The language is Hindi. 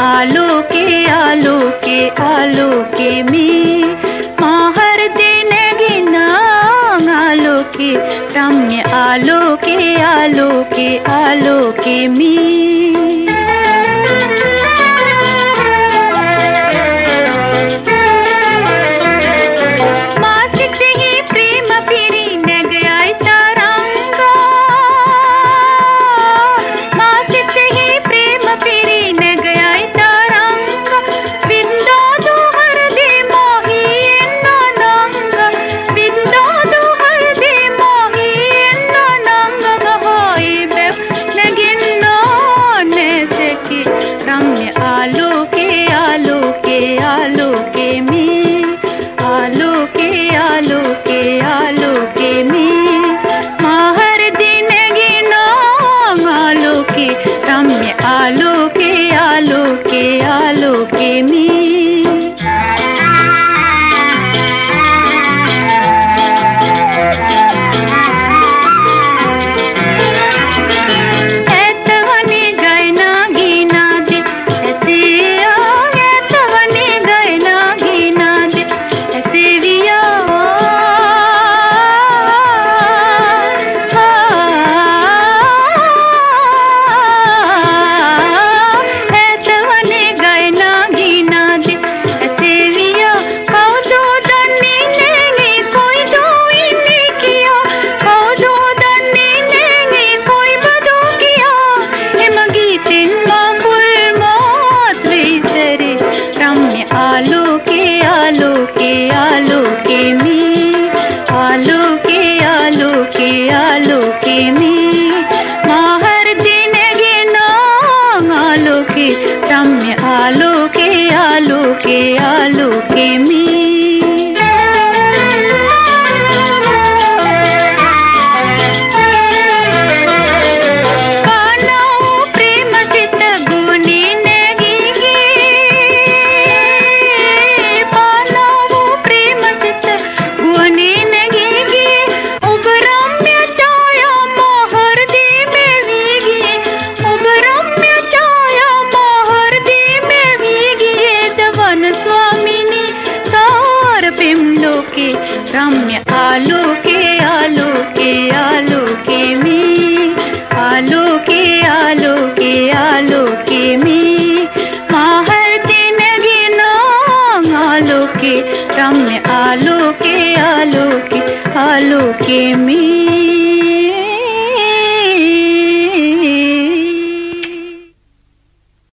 आलोके रम्य आलोके आलो के में। माहर दिन गिना आलोके, रम्य आलो के आलोके आलो के में। के आलोके में रम्य आलोके आलोके आलोके मी रम्य आलोके आलोके आलोके मी आलोके आलोके आलोके मी माहर दिन गिनो आलोके रम्य आलोके आलोके आलोके मी